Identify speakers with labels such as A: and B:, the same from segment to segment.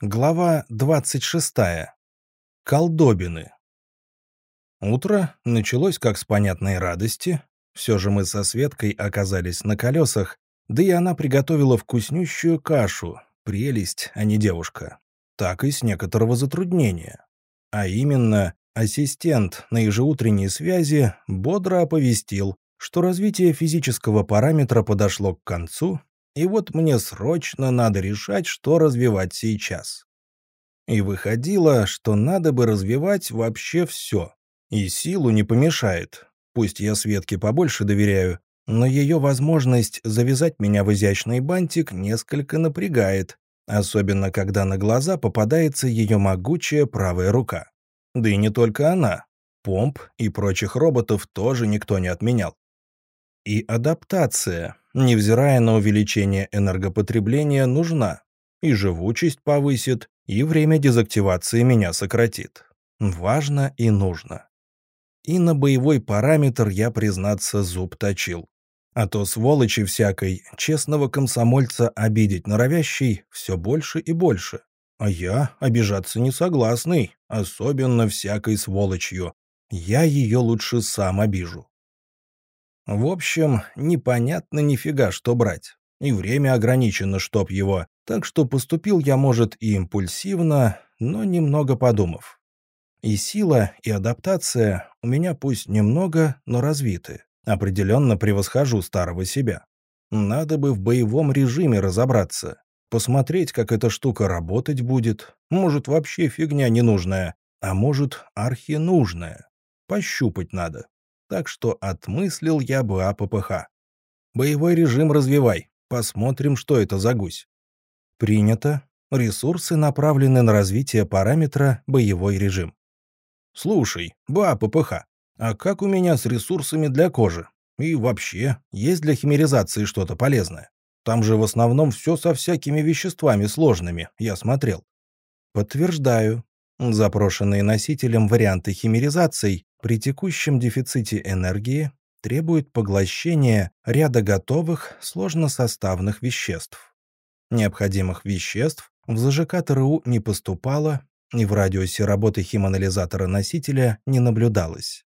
A: Глава 26. Колдобины. Утро началось как с понятной радости. Все же мы со Светкой оказались на колесах, да и она приготовила вкуснющую кашу. Прелесть, а не девушка. Так и с некоторого затруднения. А именно, ассистент на ежеутренней связи бодро оповестил, что развитие физического параметра подошло к концу, и вот мне срочно надо решать, что развивать сейчас. И выходило, что надо бы развивать вообще все. И силу не помешает. Пусть я Светке побольше доверяю, но ее возможность завязать меня в изящный бантик несколько напрягает, особенно когда на глаза попадается ее могучая правая рука. Да и не только она. Помп и прочих роботов тоже никто не отменял. И адаптация, невзирая на увеличение энергопотребления, нужна. И живучесть повысит, и время дезактивации меня сократит. Важно и нужно. И на боевой параметр я, признаться, зуб точил. А то сволочи всякой, честного комсомольца обидеть норовящий все больше и больше. А я обижаться не согласный, особенно всякой сволочью. Я ее лучше сам обижу. В общем, непонятно нифига, что брать. И время ограничено, чтоб его. Так что поступил я, может, и импульсивно, но немного подумав. И сила, и адаптация у меня пусть немного, но развиты. Определенно превосхожу старого себя. Надо бы в боевом режиме разобраться. Посмотреть, как эта штука работать будет. Может, вообще фигня ненужная. А может, архинужная. Пощупать надо так что отмыслил я бы АППХ. Боевой режим развивай, посмотрим, что это за гусь. Принято. Ресурсы направлены на развитие параметра «боевой режим». Слушай, БАППХ, а как у меня с ресурсами для кожи? И вообще, есть для химеризации что-то полезное? Там же в основном все со всякими веществами сложными, я смотрел. Подтверждаю. Запрошенные носителем варианты химеризаций при текущем дефиците энергии требуют поглощения ряда готовых сложносоставных веществ. Необходимых веществ в ЗЖК ТРУ не поступало, и в радиусе работы химанализатора-носителя не наблюдалось.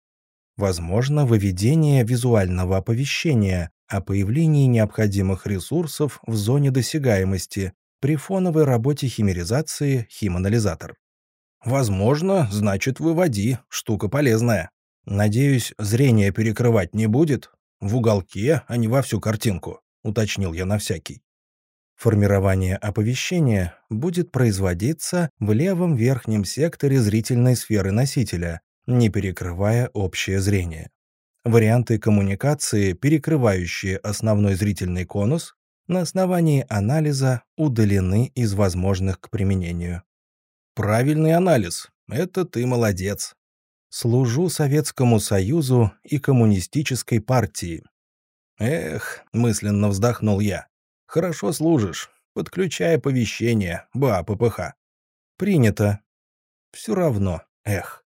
A: Возможно выведение визуального оповещения о появлении необходимых ресурсов в зоне досягаемости при фоновой работе химеризации химанализатор. Возможно, значит, выводи, штука полезная. Надеюсь, зрение перекрывать не будет? В уголке, а не во всю картинку, уточнил я на всякий. Формирование оповещения будет производиться в левом верхнем секторе зрительной сферы носителя, не перекрывая общее зрение. Варианты коммуникации, перекрывающие основной зрительный конус, на основании анализа удалены из возможных к применению. Правильный анализ. Это ты молодец. Служу Советскому Союзу и Коммунистической партии. Эх, мысленно вздохнул я. Хорошо служишь. Подключай оповещение, БАППХ. Принято. Все равно, эх.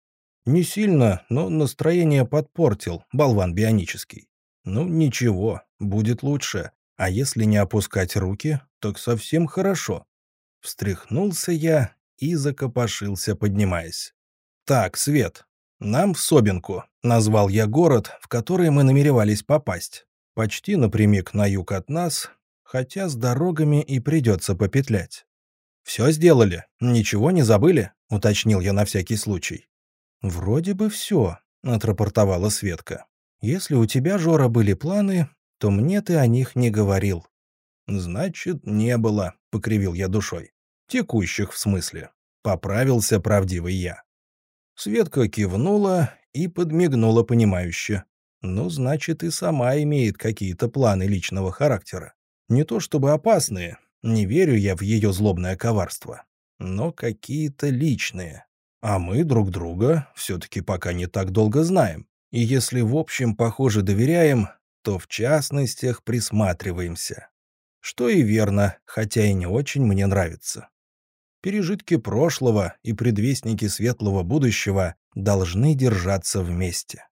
A: Не сильно, но настроение подпортил, болван бионический. Ну, ничего, будет лучше. А если не опускать руки, так совсем хорошо. Встряхнулся я и закопошился, поднимаясь. «Так, Свет, нам в Собинку», — назвал я город, в который мы намеревались попасть. Почти напрямик на юг от нас, хотя с дорогами и придется попетлять. «Все сделали? Ничего не забыли?» — уточнил я на всякий случай. «Вроде бы все», — отрапортовала Светка. «Если у тебя, Жора, были планы, то мне ты о них не говорил». «Значит, не было», — покривил я душой. Текущих, в смысле. Поправился правдивый я. Светка кивнула и подмигнула понимающе. Ну, значит, и сама имеет какие-то планы личного характера. Не то чтобы опасные, не верю я в ее злобное коварство, но какие-то личные. А мы друг друга все-таки пока не так долго знаем. И если в общем, похоже, доверяем, то в частностях присматриваемся. Что и верно, хотя и не очень мне нравится. Пережитки прошлого и предвестники светлого будущего должны держаться вместе.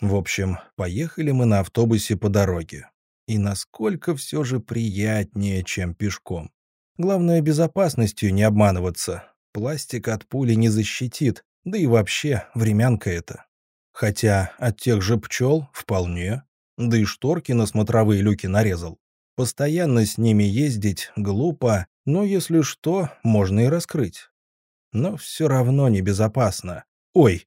A: В общем, поехали мы на автобусе по дороге. И насколько все же приятнее, чем пешком. Главное, безопасностью не обманываться. Пластик от пули не защитит, да и вообще времянка это. Хотя от тех же пчел вполне. Да и шторки на смотровые люки нарезал. Постоянно с ними ездить глупо, но если что, можно и раскрыть. Но все равно небезопасно. Ой!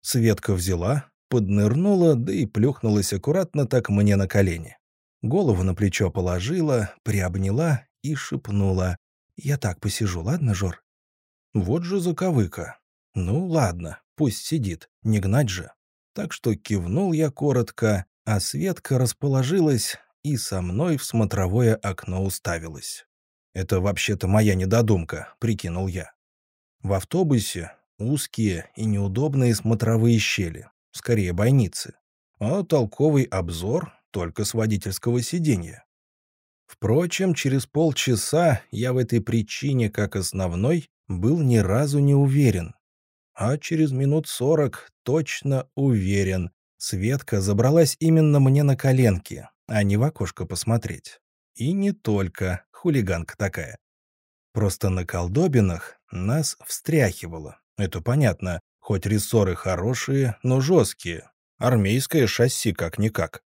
A: Светка взяла, поднырнула, да и плюхнулась аккуратно так мне на колени. Голову на плечо положила, приобняла и шепнула. «Я так посижу, ладно, Жор?» Вот же заковыка. Ну, ладно, пусть сидит, не гнать же. Так что кивнул я коротко, а Светка расположилась и со мной в смотровое окно уставилась. «Это вообще-то моя недодумка», — прикинул я. В автобусе узкие и неудобные смотровые щели, скорее бойницы, а толковый обзор только с водительского сиденья. Впрочем, через полчаса я в этой причине, как основной, был ни разу не уверен. А через минут сорок точно уверен. Светка забралась именно мне на коленки, а не в окошко посмотреть. И не только, хулиганка такая. Просто на колдобинах нас встряхивало. Это понятно, хоть рессоры хорошие, но жесткие. Армейское шасси как-никак.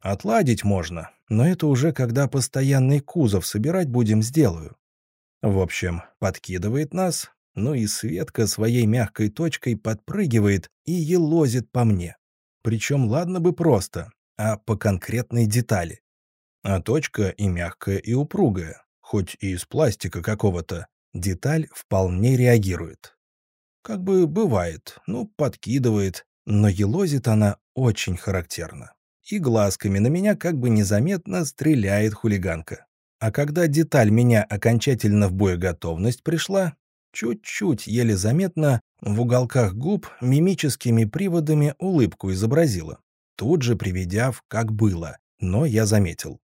A: Отладить можно, но это уже когда постоянный кузов собирать будем, сделаю. В общем, подкидывает нас, ну и Светка своей мягкой точкой подпрыгивает и елозит по мне. Причем ладно бы просто, а по конкретной детали. А точка и мягкая, и упругая, хоть и из пластика какого-то, деталь вполне реагирует. Как бы бывает, ну, подкидывает, но елозит она очень характерно и глазками на меня как бы незаметно стреляет хулиганка. А когда деталь меня окончательно в боеготовность пришла, чуть-чуть, еле заметно, в уголках губ мимическими приводами улыбку изобразила, тут же приведя в как было, но я заметил.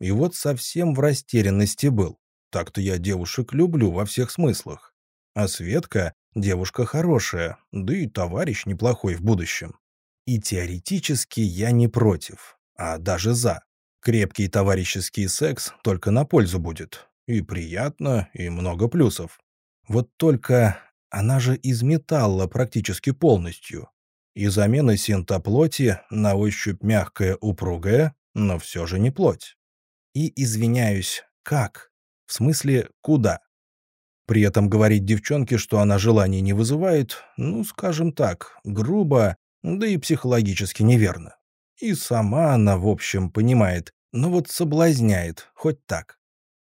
A: И вот совсем в растерянности был. Так-то я девушек люблю во всех смыслах. А Светка — девушка хорошая, да и товарищ неплохой в будущем. И теоретически я не против, а даже за. Крепкий товарищеский секс только на пользу будет. И приятно, и много плюсов. Вот только она же из металла практически полностью. И замена синтоплоти на ощупь мягкая, упругая, но все же не плоть. И извиняюсь, как? В смысле, куда? При этом говорить девчонке, что она желаний не вызывает, ну, скажем так, грубо да и психологически неверно. И сама она, в общем, понимает, но вот соблазняет, хоть так.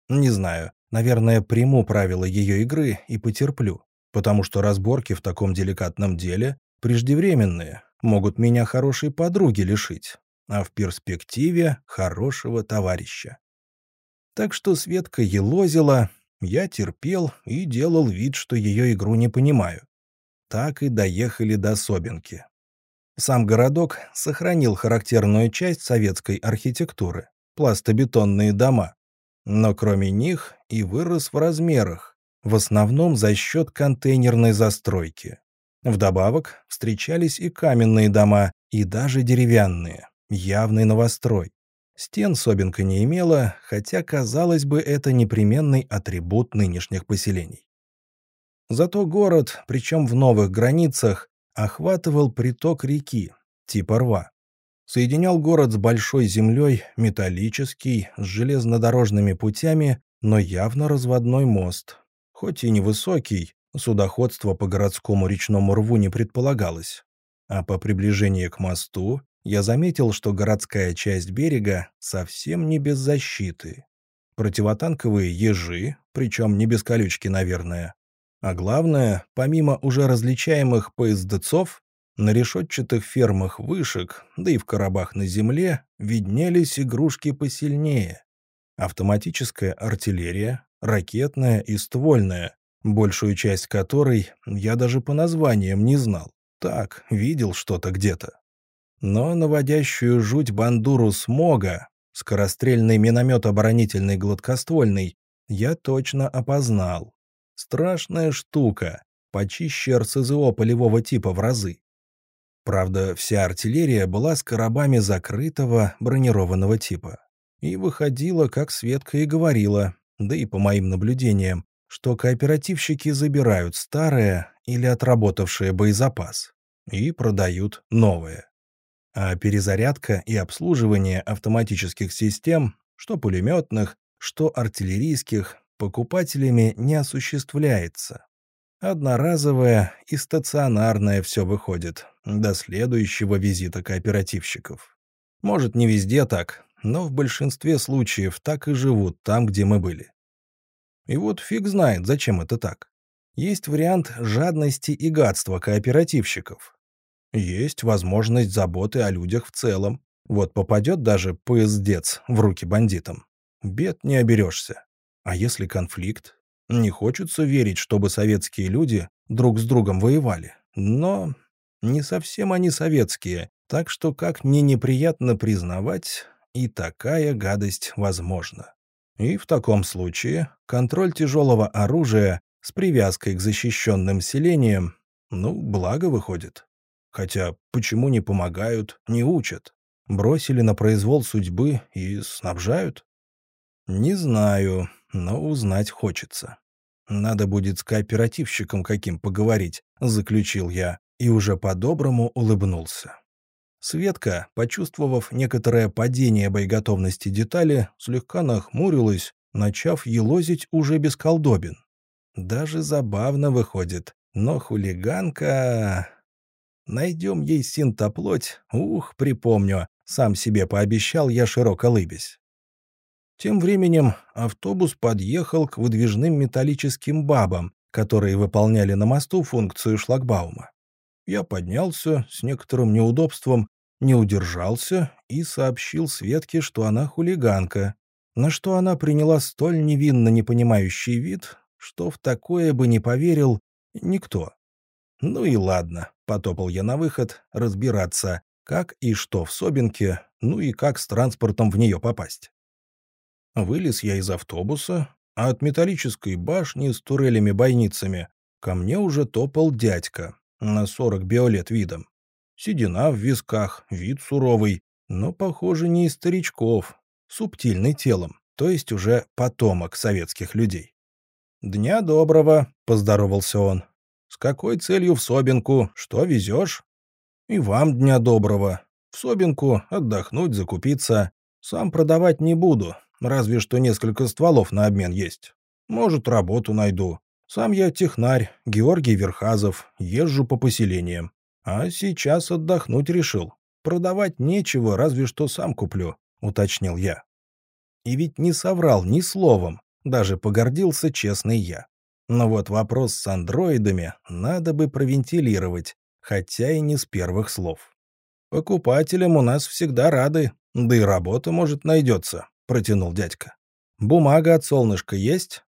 A: Не знаю, наверное, приму правила ее игры и потерплю, потому что разборки в таком деликатном деле преждевременные, могут меня хорошей подруги лишить, а в перспективе хорошего товарища. Так что Светка елозила, я терпел и делал вид, что ее игру не понимаю. Так и доехали до Собинки. Сам городок сохранил характерную часть советской архитектуры – пластобетонные дома. Но кроме них и вырос в размерах, в основном за счет контейнерной застройки. Вдобавок встречались и каменные дома, и даже деревянные, явный новострой. Стен Собинка не имела, хотя, казалось бы, это непременный атрибут нынешних поселений. Зато город, причем в новых границах, охватывал приток реки, типа рва. Соединял город с большой землей, металлический, с железнодорожными путями, но явно разводной мост. Хоть и невысокий, судоходство по городскому речному рву не предполагалось. А по приближении к мосту я заметил, что городская часть берега совсем не без защиты. Противотанковые ежи, причем не без колючки, наверное, а главное, помимо уже различаемых поездцов, на решетчатых фермах вышек, да и в коробах на земле, виднелись игрушки посильнее. Автоматическая артиллерия, ракетная и ствольная, большую часть которой я даже по названиям не знал. Так, видел что-то где-то. Но наводящую жуть бандуру смога, скорострельный миномет оборонительный гладкоствольный, я точно опознал. Страшная штука, почище РСЗО полевого типа в разы. Правда, вся артиллерия была с коробами закрытого бронированного типа. И выходила, как Светка и говорила, да и по моим наблюдениям, что кооперативщики забирают старое или отработавшее боезапас и продают новое. А перезарядка и обслуживание автоматических систем, что пулеметных, что артиллерийских, покупателями не осуществляется. Одноразовое и стационарное все выходит, до следующего визита кооперативщиков. Может, не везде так, но в большинстве случаев так и живут там, где мы были. И вот фиг знает, зачем это так. Есть вариант жадности и гадства кооперативщиков. Есть возможность заботы о людях в целом. Вот попадет даже поездец в руки бандитам. Бед не оберешься. А если конфликт? Не хочется верить, чтобы советские люди друг с другом воевали. Но не совсем они советские, так что, как мне неприятно признавать, и такая гадость возможна. И в таком случае контроль тяжелого оружия с привязкой к защищенным селениям, ну, благо выходит. Хотя почему не помогают, не учат? Бросили на произвол судьбы и снабжают? Не знаю, но узнать хочется. Надо будет с кооперативщиком каким поговорить, заключил я и уже по-доброму улыбнулся. Светка, почувствовав некоторое падение боеготовности детали, слегка нахмурилась, начав елозить уже без колдобин. Даже забавно выходит, но хулиганка... Найдем ей синтоплоть, ух, припомню, сам себе пообещал я широко лыбясь. Тем временем автобус подъехал к выдвижным металлическим бабам, которые выполняли на мосту функцию шлагбаума. Я поднялся с некоторым неудобством, не удержался и сообщил Светке, что она хулиганка, на что она приняла столь невинно непонимающий вид, что в такое бы не поверил никто. Ну и ладно, потопал я на выход разбираться, как и что в Собинке, ну и как с транспортом в нее попасть. Вылез я из автобуса, а от металлической башни с турелями-бойницами ко мне уже топал дядька, на 40 биолет видом. Седина в висках, вид суровый, но, похоже, не из старичков, субтильный телом, то есть уже потомок советских людей. «Дня доброго», — поздоровался он. «С какой целью в Собинку? Что везешь?» «И вам дня доброго. В Собинку отдохнуть, закупиться. Сам продавать не буду, разве что несколько стволов на обмен есть. Может, работу найду. Сам я технарь, Георгий Верхазов, езжу по поселениям. А сейчас отдохнуть решил. Продавать нечего, разве что сам куплю», — уточнил я. И ведь не соврал ни словом, даже погордился честный я. Но вот вопрос с андроидами надо бы провентилировать, хотя и не с первых слов. «Покупателям у нас всегда рады, да и работа, может, найдется», — протянул дядька. «Бумага от солнышка есть?»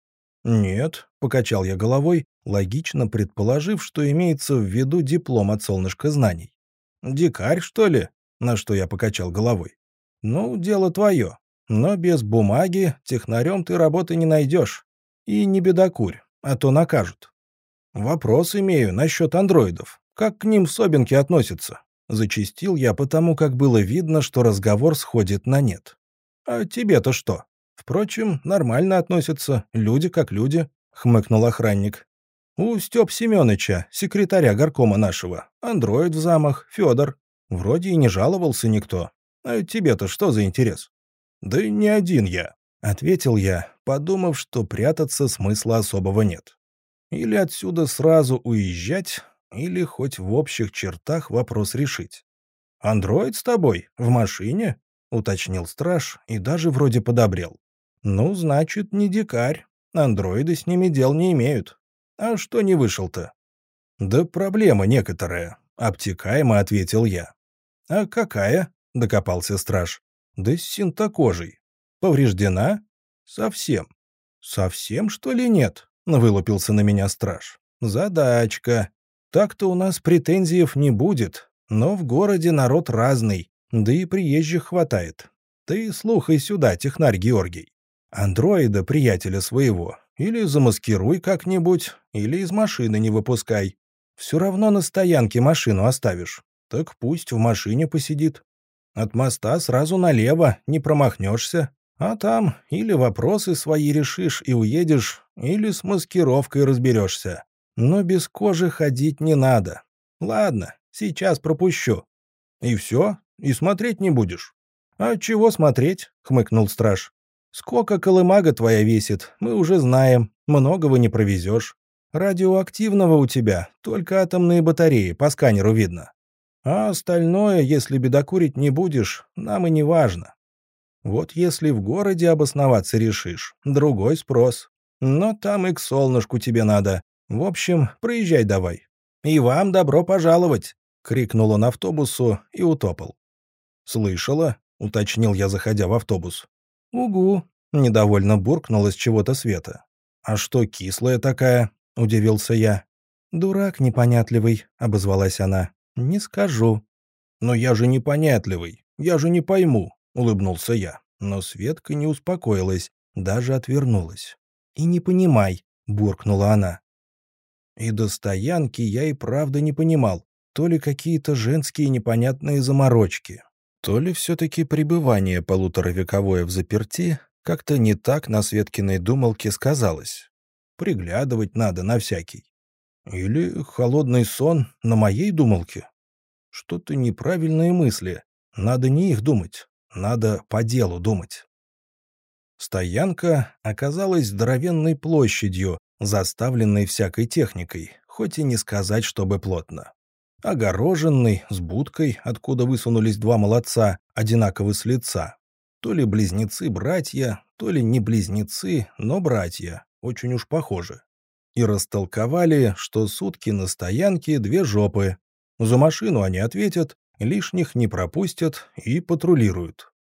A: «Нет», — покачал я головой, логично предположив, что имеется в виду диплом от солнышка знаний. «Дикарь, что ли?» — на что я покачал головой. «Ну, дело твое. Но без бумаги технарем ты работы не найдешь. И не бедокурь, а то накажут. Вопрос имею насчет андроидов. Как к ним в Собинке относятся?» Зачистил я потому, как было видно, что разговор сходит на нет. «А тебе-то что?» Впрочем, нормально относятся, люди как люди», — хмыкнул охранник. «У Стёп Семёныча, секретаря горкома нашего, андроид в замах, Фёдор. Вроде и не жаловался никто. А тебе-то что за интерес?» «Да не один я», — ответил я, подумав, что прятаться смысла особого нет. Или отсюда сразу уезжать, или хоть в общих чертах вопрос решить. «Андроид с тобой? В машине?» — уточнил страж и даже вроде подобрел. Ну, значит, не дикарь. Андроиды с ними дел не имеют. А что не вышел-то? Да проблема некоторая, обтекаемо ответил я. А какая? Докопался страж. Да с синтокожей. Повреждена? Совсем. Совсем, что ли, нет? Вылупился на меня страж. Задачка. Так-то у нас претензиев не будет, но в городе народ разный, да и приезжих хватает. Ты слухай сюда, технарь Георгий. Андроида, приятеля своего, или замаскируй как-нибудь, или из машины не выпускай. Все равно на стоянке машину оставишь. Так пусть в машине посидит. От моста сразу налево, не промахнешься. А там или вопросы свои решишь и уедешь, или с маскировкой разберешься. Но без кожи ходить не надо. Ладно, сейчас пропущу. И все, и смотреть не будешь. А чего смотреть? хмыкнул страж. Сколько колымага твоя весит, мы уже знаем, многого не провезешь. Радиоактивного у тебя только атомные батареи, по сканеру видно. А остальное, если бедокурить не будешь, нам и не важно. Вот если в городе обосноваться решишь, другой спрос. Но там и к солнышку тебе надо. В общем, проезжай давай. И вам добро пожаловать!» — крикнул он автобусу и утопал. «Слышала?» — уточнил я, заходя в автобус. «Угу», — недовольно буркнул из чего-то света. «А что кислая такая?» — удивился я. «Дурак непонятливый», — обозвалась она. «Не скажу». «Но я же непонятливый, я же не пойму», — улыбнулся я. Но Светка не успокоилась, даже отвернулась. «И не понимай», — буркнула она. И до стоянки я и правда не понимал, то ли какие-то женские непонятные заморочки, то ли все-таки пребывание полуторавековое в заперти как-то не так на Светкиной думалке сказалось. Приглядывать надо на всякий. Или холодный сон на моей думалке. Что-то неправильные мысли. Надо не их думать. Надо по делу думать. Стоянка оказалась здоровенной площадью, заставленной всякой техникой, хоть и не сказать, чтобы плотно. Огороженный, с будкой, откуда высунулись два молодца, одинаковы с лица. То ли близнецы-братья, то ли не близнецы, но братья, очень уж похожи. И растолковали, что сутки на стоянке две жопы. За машину они ответят, лишних не пропустят и патрулируют.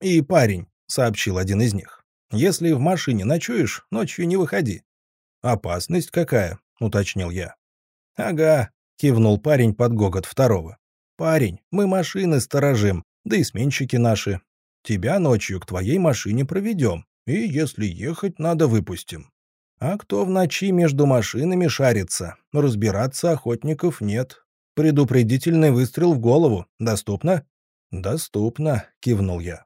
A: «И парень», — сообщил один из них, — «если в машине ночуешь, ночью не выходи». «Опасность какая?» — уточнил я. «Ага», — кивнул парень под гогот второго. «Парень, мы машины сторожим, да и сменщики наши. Тебя ночью к твоей машине проведем, и если ехать надо, выпустим. А кто в ночи между машинами шарится, разбираться охотников нет. Предупредительный выстрел в голову. Доступно? Доступно, кивнул я.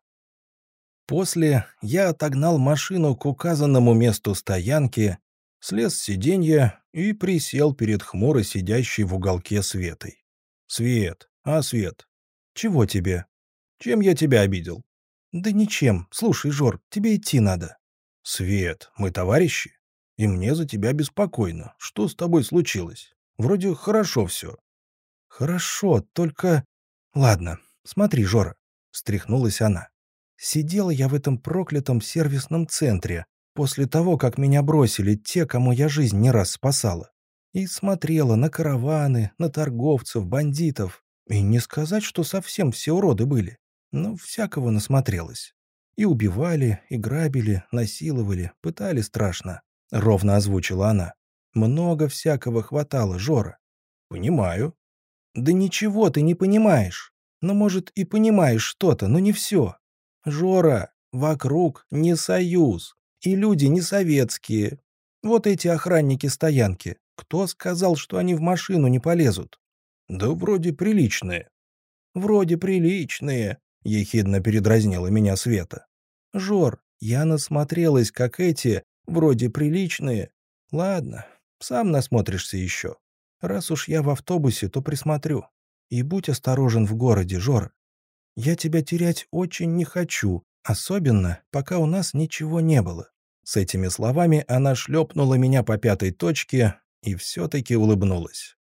A: После я отогнал машину к указанному месту стоянки, слез с сиденья и присел перед хмуро сидящей в уголке Светой. «Свет, а, Свет, чего тебе? Чем я тебя обидел?» «Да ничем. Слушай, Жор, тебе идти надо». «Свет, мы товарищи, и мне за тебя беспокойно. Что с тобой случилось? Вроде хорошо все. «Хорошо, только...» «Ладно, смотри, Жора», — встряхнулась она. «Сидела я в этом проклятом сервисном центре после того, как меня бросили те, кому я жизнь не раз спасала. И смотрела на караваны, на торговцев, бандитов. И не сказать, что совсем все уроды были. Но всякого насмотрелась. И убивали, и грабили, насиловали, пытали страшно. Ровно озвучила она. Много всякого хватало, Жора. Понимаю, да ничего ты не понимаешь. Ну, может, и понимаешь что-то, но не все. Жора, вокруг не союз, и люди не советские. Вот эти охранники стоянки. Кто сказал, что они в машину не полезут? Да вроде приличные. Вроде приличные, ехидно передразнила меня Света. Жор, я насмотрелась, как эти, вроде приличные. Ладно, сам насмотришься еще. Раз уж я в автобусе, то присмотрю. И будь осторожен в городе, Жора. Я тебя терять очень не хочу, особенно, пока у нас ничего не было». С этими словами она шлепнула меня по пятой точке и все-таки улыбнулась.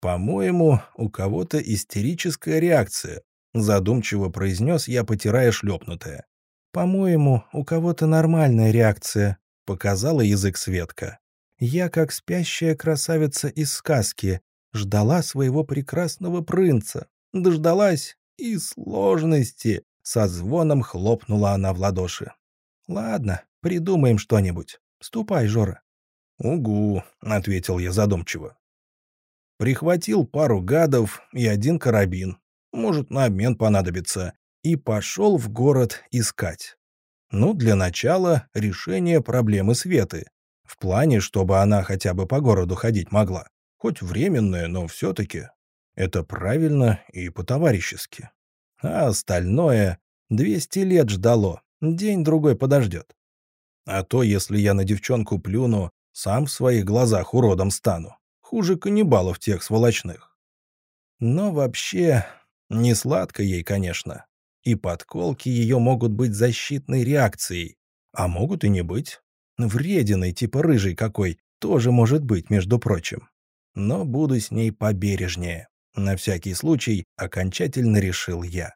A: «По-моему, у кого-то истерическая реакция», — задумчиво произнес я, потирая шлепнутое. «По-моему, у кого-то нормальная реакция», — показала язык Светка. Я, как спящая красавица из сказки, ждала своего прекрасного принца. Дождалась и сложности. Со звоном хлопнула она в ладоши. «Ладно, придумаем что-нибудь. Ступай, Жора». «Угу», — ответил я задумчиво. Прихватил пару гадов и один карабин. Может, на обмен понадобится. И пошел в город искать. Ну, для начала решение проблемы Светы. В плане, чтобы она хотя бы по городу ходить могла. Хоть временное, но все-таки. Это правильно и по-товарищески. А остальное 200 лет ждало. День-другой подождет. А то, если я на девчонку плюну, сам в своих глазах уродом стану. Хуже каннибалов тех сволочных. Но вообще, не сладко ей, конечно. И подколки ее могут быть защитной реакцией, а могут и не быть. Врединой, типа рыжий какой, тоже может быть, между прочим. Но буду с ней побережнее. На всякий случай окончательно решил я.